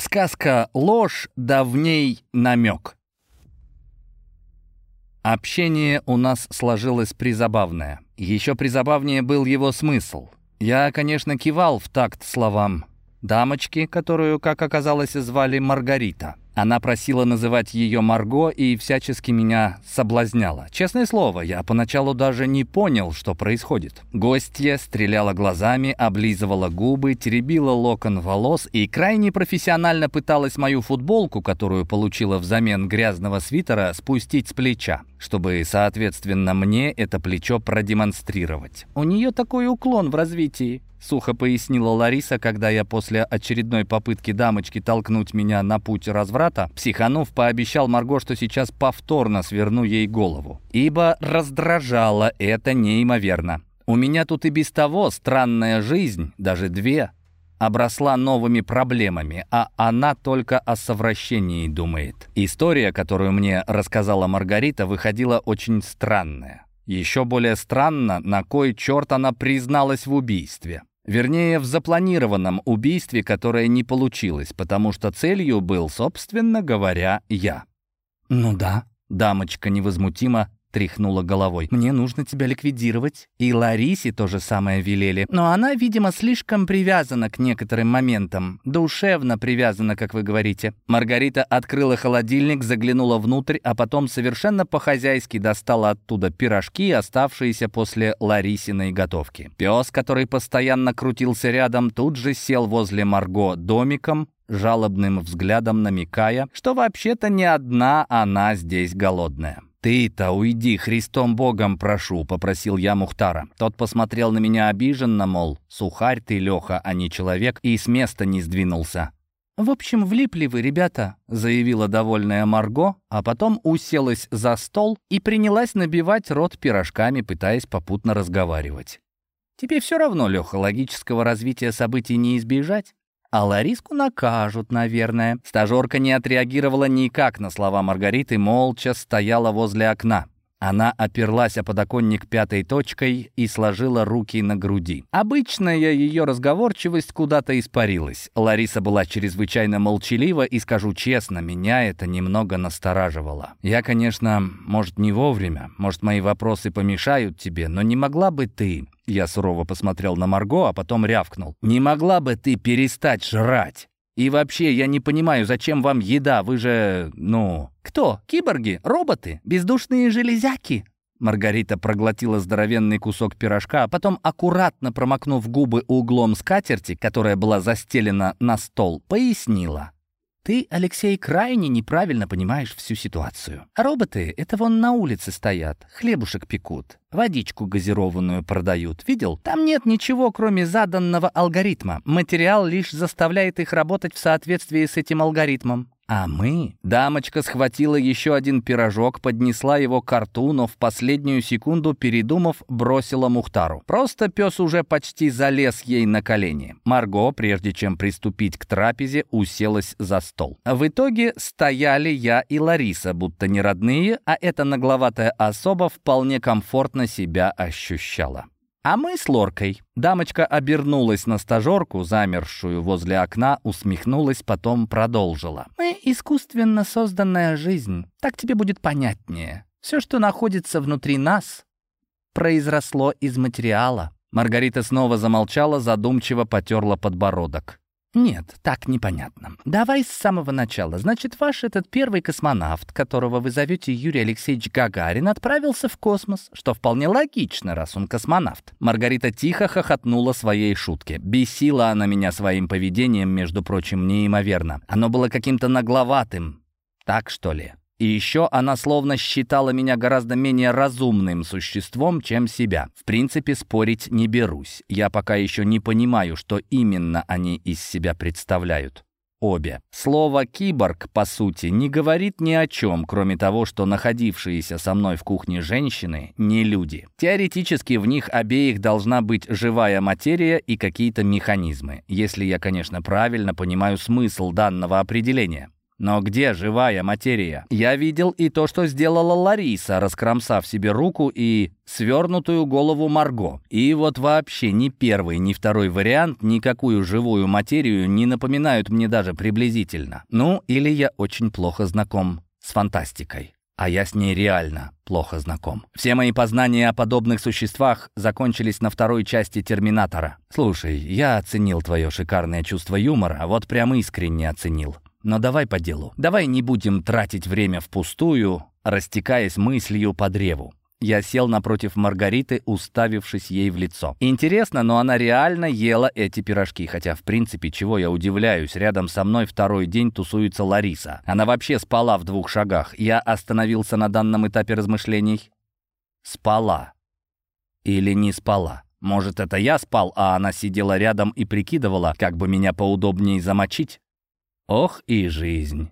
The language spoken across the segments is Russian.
Сказка «Ложь» давней намек. Общение у нас сложилось призабавное. Еще призабавнее был его смысл. Я, конечно, кивал в такт словам дамочки, которую, как оказалось, звали Маргарита. Она просила называть ее Марго и всячески меня соблазняла. Честное слово, я поначалу даже не понял, что происходит. Гостья стреляла глазами, облизывала губы, теребила локон волос и крайне профессионально пыталась мою футболку, которую получила взамен грязного свитера, спустить с плеча, чтобы, соответственно, мне это плечо продемонстрировать. У нее такой уклон в развитии. Сухо пояснила Лариса, когда я после очередной попытки дамочки толкнуть меня на путь разврата, психанув, пообещал Марго, что сейчас повторно сверну ей голову. Ибо раздражало это неимоверно. У меня тут и без того странная жизнь, даже две, обросла новыми проблемами, а она только о совращении думает. История, которую мне рассказала Маргарита, выходила очень странная. Еще более странно, на кой черт она призналась в убийстве. Вернее, в запланированном убийстве, которое не получилось, потому что целью был, собственно говоря, я. «Ну да», — дамочка невозмутимо тряхнула головой. «Мне нужно тебя ликвидировать». И Ларисе то же самое велели. Но она, видимо, слишком привязана к некоторым моментам. Душевно привязана, как вы говорите. Маргарита открыла холодильник, заглянула внутрь, а потом совершенно по-хозяйски достала оттуда пирожки, оставшиеся после Ларисиной готовки. Пес, который постоянно крутился рядом, тут же сел возле Марго домиком, жалобным взглядом намекая, что вообще-то не одна она здесь голодная. «Ты-то уйди, Христом Богом прошу», — попросил я Мухтара. Тот посмотрел на меня обиженно, мол, «Сухарь ты, Леха, а не человек», и с места не сдвинулся. «В общем, влипли вы, ребята», — заявила довольная Марго, а потом уселась за стол и принялась набивать рот пирожками, пытаясь попутно разговаривать. «Тебе все равно, Леха, логического развития событий не избежать?» А Лариску накажут, наверное. Стажерка не отреагировала никак на слова Маргариты, молча стояла возле окна. Она оперлась о подоконник пятой точкой и сложила руки на груди. Обычная ее разговорчивость куда-то испарилась. Лариса была чрезвычайно молчалива, и, скажу честно, меня это немного настораживало. Я, конечно, может, не вовремя, может, мои вопросы помешают тебе, но не могла бы ты... Я сурово посмотрел на Марго, а потом рявкнул. «Не могла бы ты перестать жрать?» И вообще, я не понимаю, зачем вам еда? Вы же, ну... Кто? Киборги? Роботы? Бездушные железяки?» Маргарита проглотила здоровенный кусок пирожка, а потом, аккуратно промокнув губы углом скатерти, которая была застелена на стол, пояснила. Ты, Алексей, крайне неправильно понимаешь всю ситуацию. роботы — это вон на улице стоят, хлебушек пекут, водичку газированную продают. Видел? Там нет ничего, кроме заданного алгоритма. Материал лишь заставляет их работать в соответствии с этим алгоритмом. А мы... Дамочка схватила еще один пирожок, поднесла его к рту, но в последнюю секунду, передумав, бросила Мухтару. Просто пес уже почти залез ей на колени. Марго, прежде чем приступить к трапезе, уселась за стол. В итоге стояли я и Лариса, будто не родные, а эта нагловатая особа вполне комфортно себя ощущала. А мы с Лоркой. Дамочка обернулась на стажерку, замершую возле окна, усмехнулась, потом продолжила. Мы искусственно созданная жизнь. Так тебе будет понятнее. Все, что находится внутри нас, произросло из материала. Маргарита снова замолчала, задумчиво потерла подбородок. «Нет, так непонятно. Давай с самого начала. Значит, ваш этот первый космонавт, которого вы зовете Юрий Алексеевич Гагарин, отправился в космос, что вполне логично, раз он космонавт». Маргарита тихо хохотнула своей шутке. Бесила она меня своим поведением, между прочим, неимоверно. Оно было каким-то нагловатым. Так, что ли? И еще она словно считала меня гораздо менее разумным существом, чем себя. В принципе, спорить не берусь. Я пока еще не понимаю, что именно они из себя представляют. Обе. Слово «киборг», по сути, не говорит ни о чем, кроме того, что находившиеся со мной в кухне женщины не люди. Теоретически в них обеих должна быть живая материя и какие-то механизмы, если я, конечно, правильно понимаю смысл данного определения. Но где живая материя? Я видел и то, что сделала Лариса, раскромсав себе руку и свернутую голову Марго. И вот вообще ни первый, ни второй вариант никакую живую материю не напоминают мне даже приблизительно. Ну, или я очень плохо знаком с фантастикой а я с ней реально плохо знаком. Все мои познания о подобных существах закончились на второй части «Терминатора». Слушай, я оценил твое шикарное чувство юмора, вот прям искренне оценил. Но давай по делу. Давай не будем тратить время впустую, растекаясь мыслью по древу. Я сел напротив Маргариты, уставившись ей в лицо. Интересно, но она реально ела эти пирожки, хотя, в принципе, чего я удивляюсь, рядом со мной второй день тусуется Лариса. Она вообще спала в двух шагах. Я остановился на данном этапе размышлений. Спала. Или не спала. Может, это я спал, а она сидела рядом и прикидывала, как бы меня поудобнее замочить? Ох и жизнь.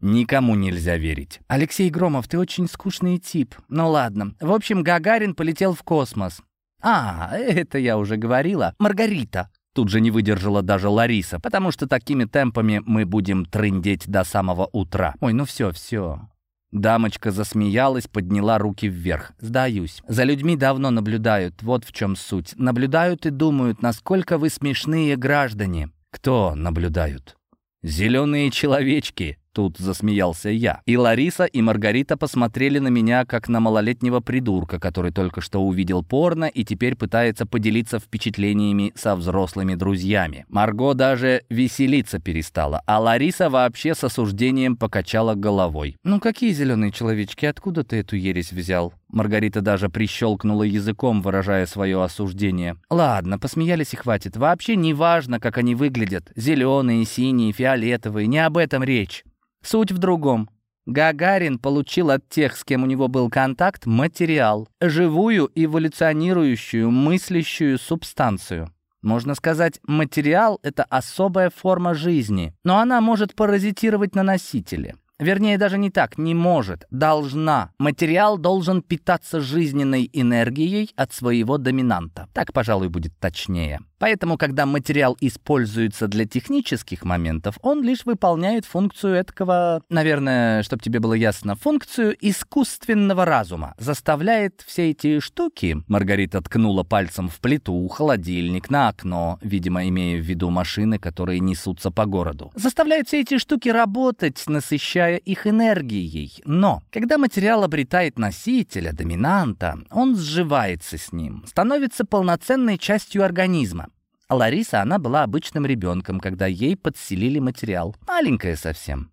Никому нельзя верить. Алексей Громов, ты очень скучный тип. Ну ладно. В общем, Гагарин полетел в космос. А, это я уже говорила. Маргарита. Тут же не выдержала даже Лариса, потому что такими темпами мы будем трындеть до самого утра. Ой, ну все, все. Дамочка засмеялась, подняла руки вверх. «Сдаюсь. За людьми давно наблюдают. Вот в чем суть. Наблюдают и думают, насколько вы смешные граждане». «Кто наблюдают?» «Зеленые человечки», Тут засмеялся я. И Лариса, и Маргарита посмотрели на меня, как на малолетнего придурка, который только что увидел порно и теперь пытается поделиться впечатлениями со взрослыми друзьями. Марго даже веселиться перестала, а Лариса вообще с осуждением покачала головой. «Ну какие зеленые человечки? Откуда ты эту ересь взял?» Маргарита даже прищелкнула языком, выражая свое осуждение. «Ладно, посмеялись и хватит. Вообще не важно, как они выглядят. Зеленые, синие, фиолетовые. Не об этом речь. Суть в другом. Гагарин получил от тех, с кем у него был контакт, материал, живую эволюционирующую, мыслящую субстанцию. Можно сказать, материал — это особая форма жизни, но она может паразитировать на носителе. Вернее, даже не так, не может, должна. Материал должен питаться жизненной энергией от своего доминанта. Так, пожалуй, будет точнее. Поэтому, когда материал используется для технических моментов, он лишь выполняет функцию этого, наверное, чтобы тебе было ясно, функцию искусственного разума. Заставляет все эти штуки, Маргарита ткнула пальцем в плиту, холодильник, на окно, видимо, имея в виду машины, которые несутся по городу. Заставляет все эти штуки работать, насыщая их энергией. Но, когда материал обретает носителя, доминанта, он сживается с ним, становится полноценной частью организма. А Лариса, она была обычным ребенком, когда ей подселили материал. Маленькая совсем.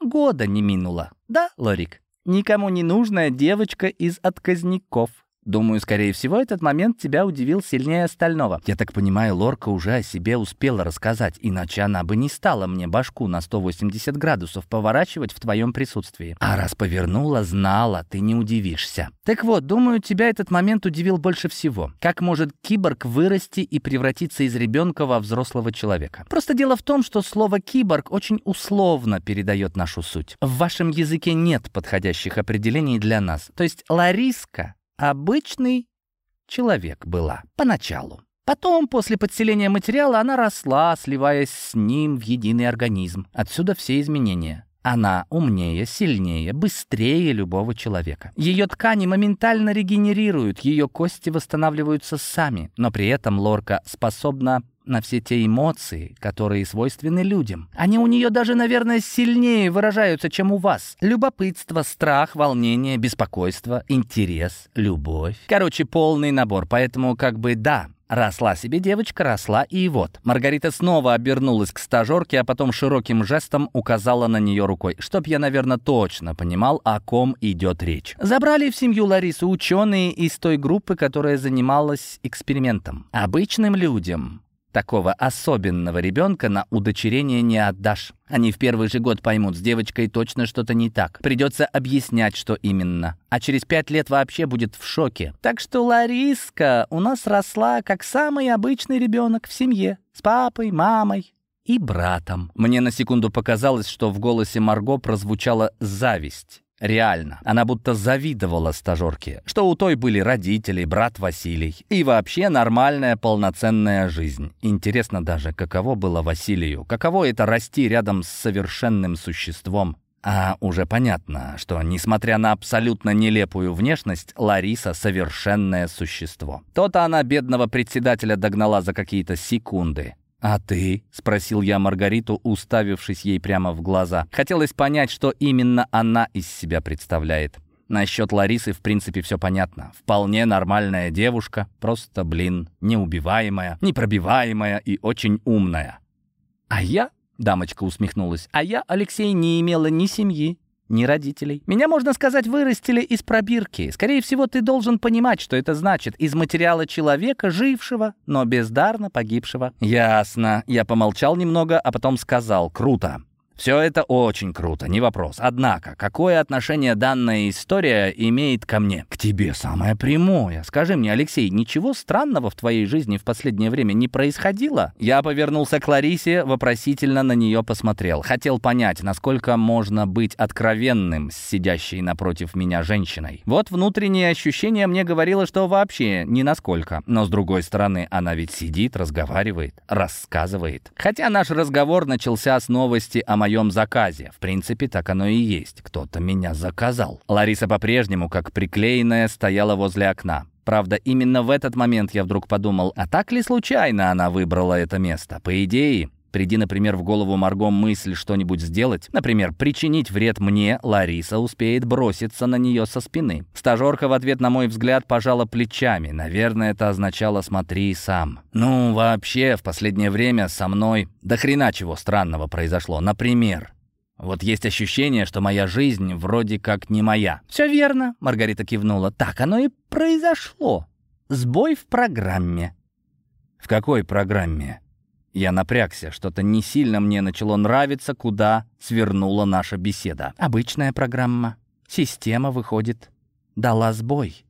Года не минуло. Да, Лорик? Никому не нужная девочка из отказников. Думаю, скорее всего, этот момент тебя удивил сильнее остального. Я так понимаю, Лорка уже о себе успела рассказать, иначе она бы не стала мне башку на 180 градусов поворачивать в твоем присутствии. А раз повернула, знала, ты не удивишься. Так вот, думаю, тебя этот момент удивил больше всего. Как может киборг вырасти и превратиться из ребенка во взрослого человека? Просто дело в том, что слово «киборг» очень условно передает нашу суть. В вашем языке нет подходящих определений для нас. То есть Лариска обычный человек была поначалу. Потом, после подселения материала, она росла, сливаясь с ним в единый организм. Отсюда все изменения. Она умнее, сильнее, быстрее любого человека. Ее ткани моментально регенерируют, ее кости восстанавливаются сами, но при этом лорка способна на все те эмоции, которые свойственны людям. Они у нее даже, наверное, сильнее выражаются, чем у вас. Любопытство, страх, волнение, беспокойство, интерес, любовь. Короче, полный набор. Поэтому как бы да, Росла себе девочка, росла, и вот. Маргарита снова обернулась к стажерке, а потом широким жестом указала на нее рукой, чтоб я, наверное, точно понимал, о ком идет речь. Забрали в семью Ларису ученые из той группы, которая занималась экспериментом. Обычным людям Такого особенного ребенка на удочерение не отдашь. Они в первый же год поймут, с девочкой точно что-то не так. Придется объяснять, что именно. А через пять лет вообще будет в шоке. Так что Лариска у нас росла как самый обычный ребенок в семье. С папой, мамой и братом. Мне на секунду показалось, что в голосе Марго прозвучала зависть. Реально. Она будто завидовала стажерке, что у той были родители, брат Василий. И вообще нормальная полноценная жизнь. Интересно даже, каково было Василию. Каково это расти рядом с совершенным существом. А уже понятно, что, несмотря на абсолютно нелепую внешность, Лариса — совершенное существо. То-то она бедного председателя догнала за какие-то секунды. «А ты?» — спросил я Маргариту, уставившись ей прямо в глаза. Хотелось понять, что именно она из себя представляет. Насчет Ларисы, в принципе, все понятно. Вполне нормальная девушка, просто, блин, неубиваемая, непробиваемая и очень умная. А я, дамочка усмехнулась, а я, Алексей, не имела ни семьи, ни родителей. Меня, можно сказать, вырастили из пробирки. Скорее всего, ты должен понимать, что это значит. Из материала человека, жившего, но бездарно погибшего. Ясно. Я помолчал немного, а потом сказал «Круто». Все это очень круто, не вопрос. Однако, какое отношение данная история имеет ко мне? К тебе самое прямое. Скажи мне, Алексей, ничего странного в твоей жизни в последнее время не происходило? Я повернулся к Ларисе, вопросительно на нее посмотрел. Хотел понять, насколько можно быть откровенным с сидящей напротив меня женщиной. Вот внутреннее ощущение мне говорило, что вообще ни насколько. Но с другой стороны, она ведь сидит, разговаривает, рассказывает. Хотя наш разговор начался с новости о моей моем заказе. В принципе, так оно и есть. Кто-то меня заказал. Лариса по-прежнему, как приклеенная, стояла возле окна. Правда, именно в этот момент я вдруг подумал, а так ли случайно она выбрала это место? По идее, Приди, например, в голову Марго мысль что-нибудь сделать, например, причинить вред мне, Лариса успеет броситься на нее со спины. Стажерка в ответ на мой взгляд пожала плечами. Наверное, это означало «смотри сам». Ну, вообще, в последнее время со мной до хрена чего странного произошло. Например, вот есть ощущение, что моя жизнь вроде как не моя. «Все верно», — Маргарита кивнула. «Так оно и произошло. Сбой в программе». «В какой программе?» Я напрягся, что-то не сильно мне начало нравиться, куда свернула наша беседа. Обычная программа. Система, выходит, дала сбой.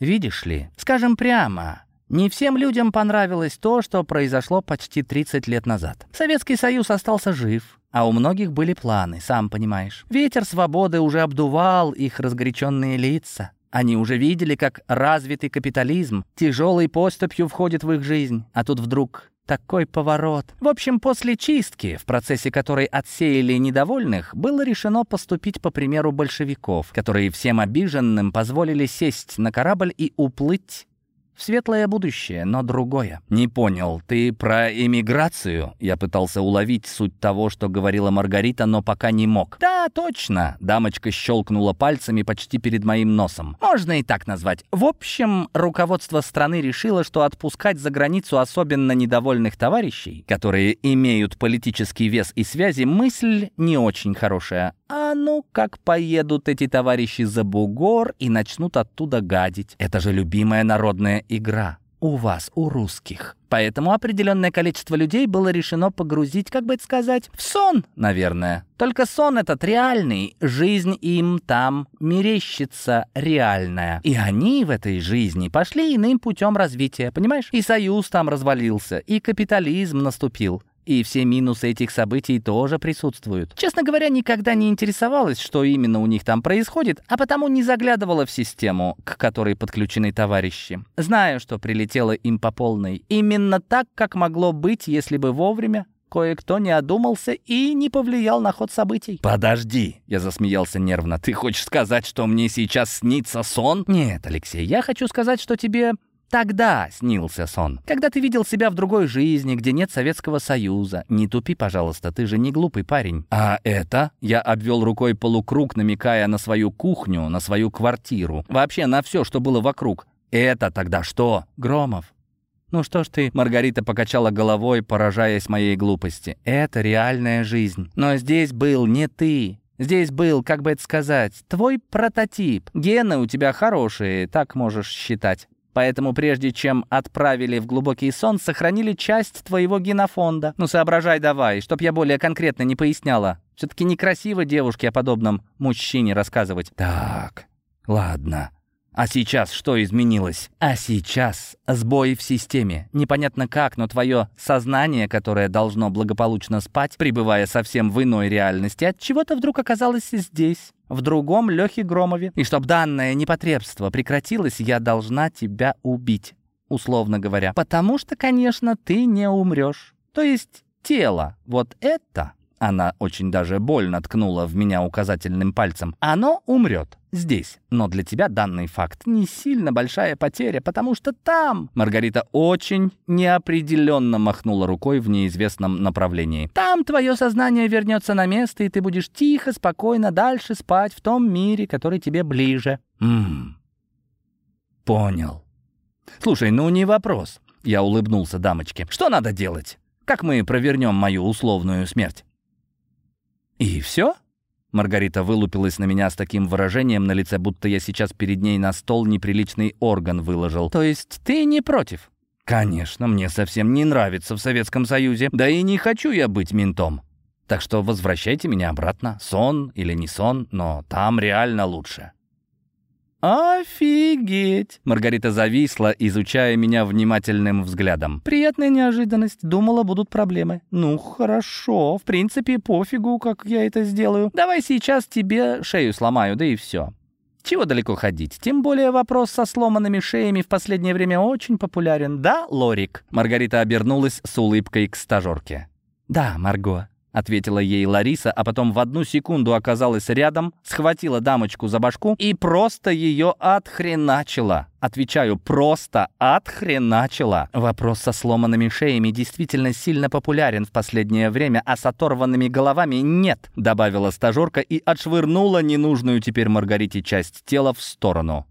Видишь ли, скажем прямо, не всем людям понравилось то, что произошло почти 30 лет назад. Советский Союз остался жив, а у многих были планы, сам понимаешь. Ветер свободы уже обдувал их разгоряченные лица. Они уже видели, как развитый капитализм тяжелой поступью входит в их жизнь, а тут вдруг такой поворот. В общем, после чистки, в процессе которой отсеяли недовольных, было решено поступить по примеру большевиков, которые всем обиженным позволили сесть на корабль и уплыть в светлое будущее, но другое. «Не понял, ты про эмиграцию?» Я пытался уловить суть того, что говорила Маргарита, но пока не мог. «Да, точно!» Дамочка щелкнула пальцами почти перед моим носом. «Можно и так назвать. В общем, руководство страны решило, что отпускать за границу особенно недовольных товарищей, которые имеют политический вес и связи, мысль не очень хорошая. А ну как поедут эти товарищи за бугор и начнут оттуда гадить. Это же любимая народная игра. У вас, у русских. Поэтому определенное количество людей было решено погрузить, как бы это сказать, в сон, наверное. Только сон этот реальный, жизнь им там мерещится реальная. И они в этой жизни пошли иным путем развития, понимаешь? И союз там развалился, и капитализм наступил. И все минусы этих событий тоже присутствуют. Честно говоря, никогда не интересовалась, что именно у них там происходит, а потому не заглядывала в систему, к которой подключены товарищи. Знаю, что прилетело им по полной. Именно так, как могло быть, если бы вовремя кое-кто не одумался и не повлиял на ход событий. «Подожди!» — я засмеялся нервно. «Ты хочешь сказать, что мне сейчас снится сон?» «Нет, Алексей, я хочу сказать, что тебе Тогда снился сон. Когда ты видел себя в другой жизни, где нет Советского Союза. Не тупи, пожалуйста, ты же не глупый парень. А это? Я обвел рукой полукруг, намекая на свою кухню, на свою квартиру. Вообще на все, что было вокруг. Это тогда что? Громов. «Ну что ж ты?» Маргарита покачала головой, поражаясь моей глупости. «Это реальная жизнь. Но здесь был не ты. Здесь был, как бы это сказать, твой прототип. Гены у тебя хорошие, так можешь считать. Поэтому прежде чем отправили в глубокий сон, сохранили часть твоего генофонда. Ну, соображай давай, чтоб я более конкретно не поясняла. Все-таки некрасиво девушке о подобном мужчине рассказывать. Так, ладно. А сейчас что изменилось? А сейчас сбой в системе. Непонятно как, но твое сознание, которое должно благополучно спать, пребывая совсем в иной реальности, от чего-то вдруг оказалось здесь, в другом Лехе Громове. И чтоб данное непотребство прекратилось, я должна тебя убить, условно говоря. Потому что, конечно, ты не умрешь. То есть тело, вот это она очень даже больно ткнула в меня указательным пальцем. Оно умрет здесь. Но для тебя данный факт не сильно большая потеря, потому что там... Маргарита очень неопределенно махнула рукой в неизвестном направлении. Там твое сознание вернется на место, и ты будешь тихо, спокойно дальше спать в том мире, который тебе ближе. Ммм. Понял. Слушай, ну не вопрос. Я улыбнулся дамочке. Что надо делать? Как мы провернем мою условную смерть? «И все?» Маргарита вылупилась на меня с таким выражением на лице, будто я сейчас перед ней на стол неприличный орган выложил. «То есть ты не против?» «Конечно, мне совсем не нравится в Советском Союзе. Да и не хочу я быть ментом. Так что возвращайте меня обратно. Сон или не сон, но там реально лучше». «Офигеть!» Маргарита зависла, изучая меня внимательным взглядом. «Приятная неожиданность. Думала, будут проблемы. Ну, хорошо. В принципе, пофигу, как я это сделаю. Давай сейчас тебе шею сломаю, да и все». Чего далеко ходить? Тем более вопрос со сломанными шеями в последнее время очень популярен. Да, Лорик?» Маргарита обернулась с улыбкой к стажерке. «Да, Марго ответила ей Лариса, а потом в одну секунду оказалась рядом, схватила дамочку за башку и просто ее отхреначила. Отвечаю, просто отхреначила. Вопрос со сломанными шеями действительно сильно популярен в последнее время, а с оторванными головами нет, добавила стажерка и отшвырнула ненужную теперь Маргарите часть тела в сторону.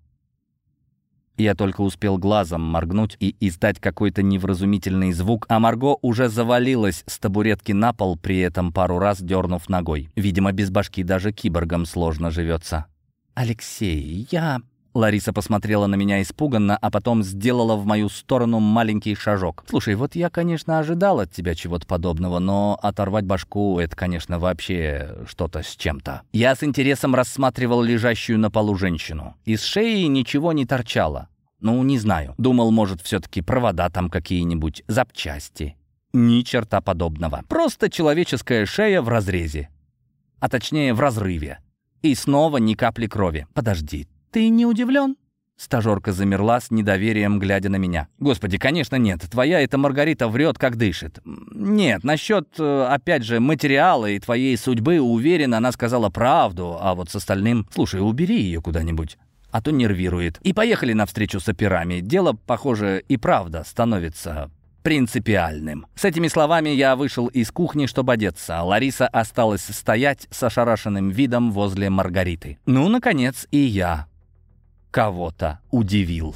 Я только успел глазом моргнуть и издать какой-то невразумительный звук, а Марго уже завалилась с табуретки на пол, при этом пару раз дернув ногой. Видимо, без башки даже киборгам сложно живется. «Алексей, я...» Лариса посмотрела на меня испуганно, а потом сделала в мою сторону маленький шажок. «Слушай, вот я, конечно, ожидал от тебя чего-то подобного, но оторвать башку — это, конечно, вообще что-то с чем-то». Я с интересом рассматривал лежащую на полу женщину. Из шеи ничего не торчало. Ну, не знаю. Думал, может, все-таки провода там какие-нибудь, запчасти. Ни черта подобного. Просто человеческая шея в разрезе. А точнее, в разрыве. И снова ни капли крови. Подожди, «Ты не удивлен?» Стажерка замерла с недоверием, глядя на меня. «Господи, конечно нет. Твоя эта Маргарита врет, как дышит. Нет, насчет, э, опять же, материала и твоей судьбы, уверена, она сказала правду, а вот с остальным... Слушай, убери ее куда-нибудь, а то нервирует. И поехали навстречу с операми. Дело, похоже, и правда становится принципиальным. С этими словами я вышел из кухни, чтобы одеться. Лариса осталась стоять с ошарашенным видом возле Маргариты. Ну, наконец, и я кого-то удивил.